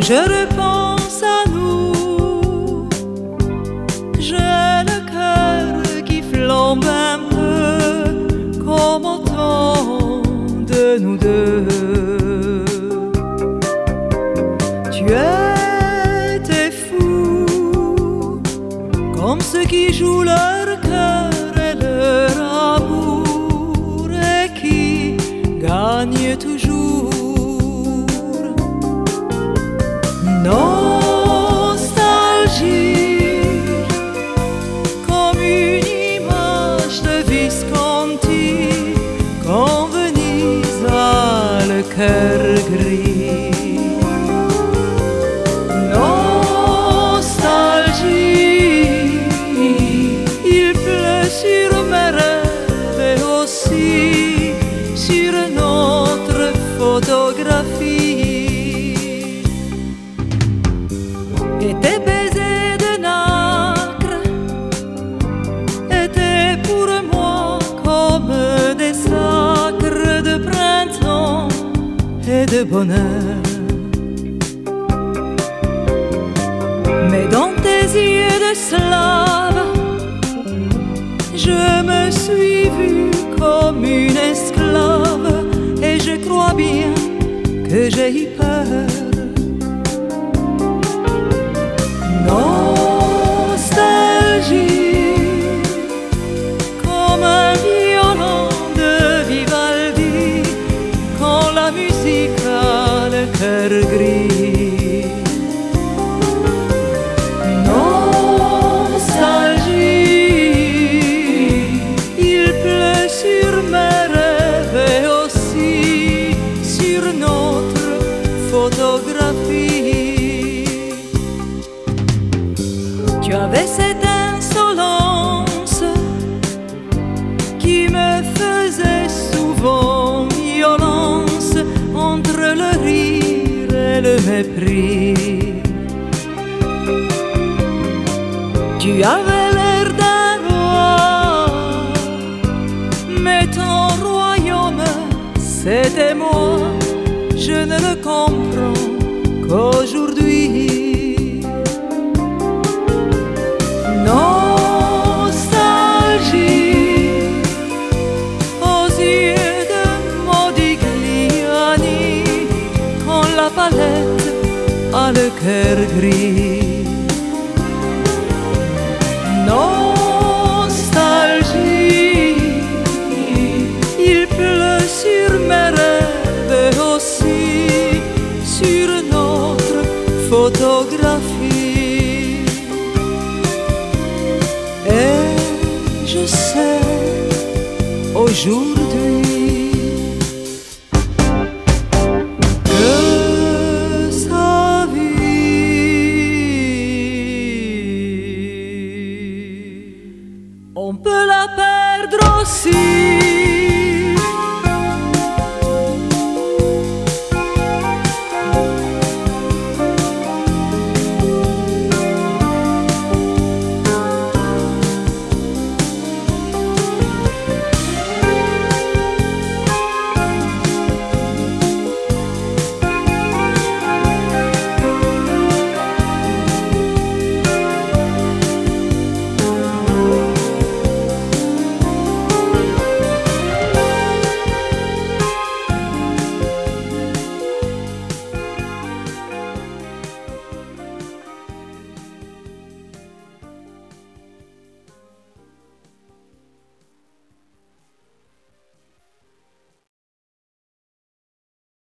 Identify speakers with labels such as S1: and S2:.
S1: je repense à nous, j'ai le cœur qui flambe un peu comme au temps de nous deux. Tu étais fou, comme ceux qui jouent leur cœur et leur amour et qui gagnent toujours. Et tes baisers de nacre étaient pour moi comme des sacres de printemps et de bonheur. Mais dans tes yeux de slave, je me suis vue comme une esclave et je crois bien que j'ai eu peur. Cette insolence qui me faisait souvent violence entre le rire et le mépris. Tu avais l'air d'un roi, mais ton royaume, c'était moi. Je ne le comprends qu'aujourd'hui. Le cœur gris. Nostalgie, il pleut sur mes rêves aussi sur notre photographie. Et je sais, au jour verdrossi